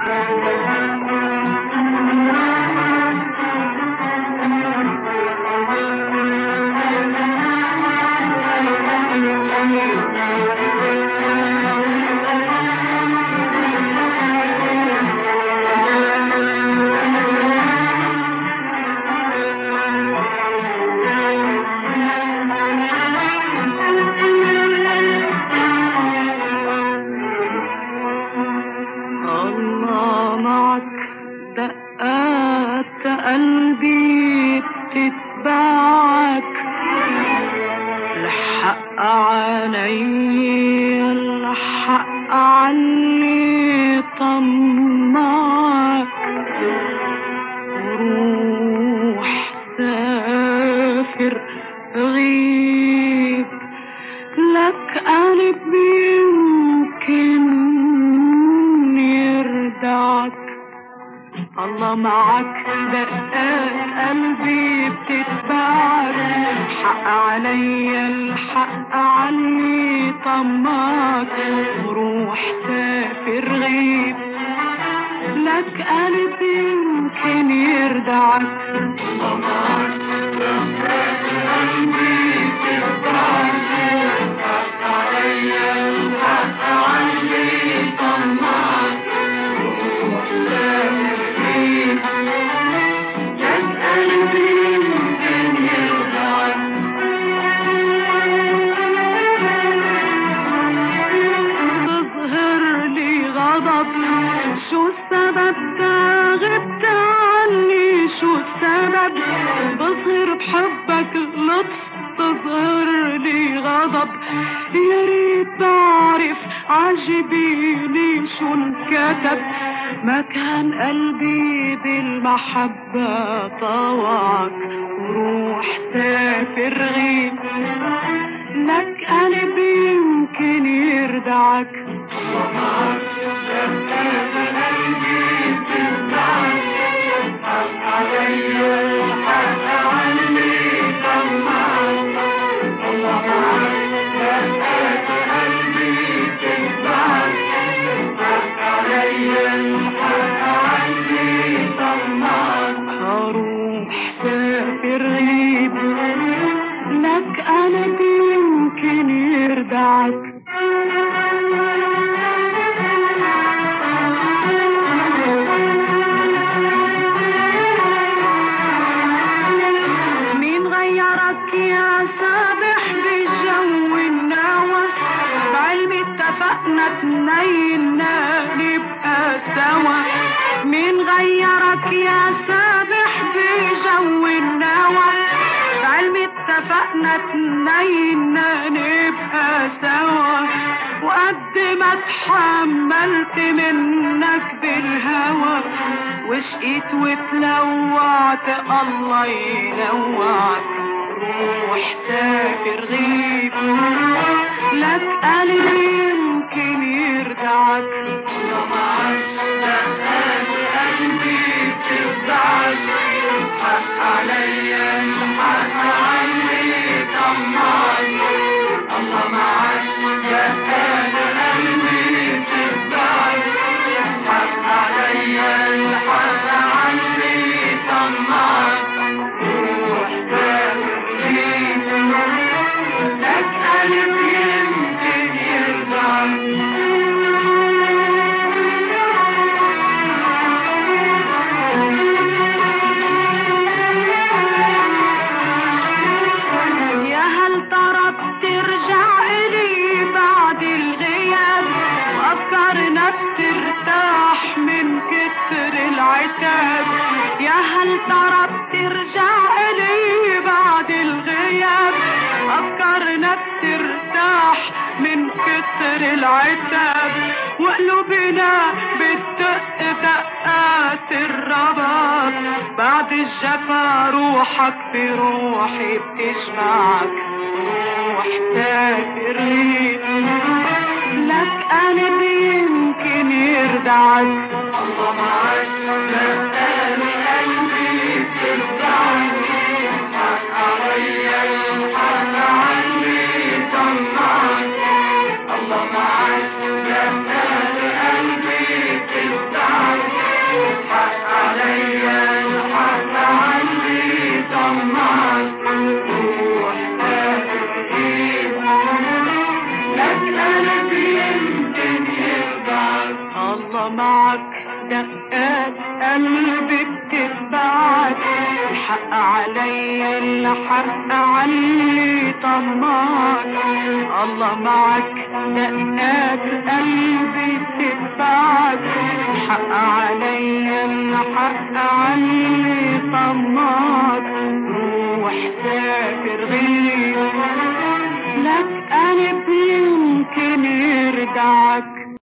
الله قلبي بتتبعك. الحق علي الحق عني طمعك. روح سافر غيب لك قلب يمكن الله معك دقات قلبي بتتبعك. الحق علي الحق عني طماك روح سافر غيب. لك قلب يمكن يردعك. الله يا ريت بعرف عجبيني شو انكتب؟ ما كان قلبي بالمحبة طوعك وروح سافر غيب. لك قلب يمكن يردعك. غيرك يا سابح بجو النوى. اتفقنا اتنينا نبقى سوا وقد ما اتحملت منك بالهوى وشقيت وتلوعت الله يلوعك روح سافر غيب ترى بترجع إلي بعد الغياب. أفكارنا بترتاح من كتر العتاب. وقلوبنا بتدق دقات الرباط بعد الجفا روحك بروحي بتجمعك روح سافر غيب لك قلب يمكن يردعك. الله معاك معك دقات قلبي بتتبعك. الحق علي الحق علي طمعك. الله معك دقات قلبي بتتبعك. الحق علي الحق علي طمعك. روح سافر غير لك قلب يمكن يردعك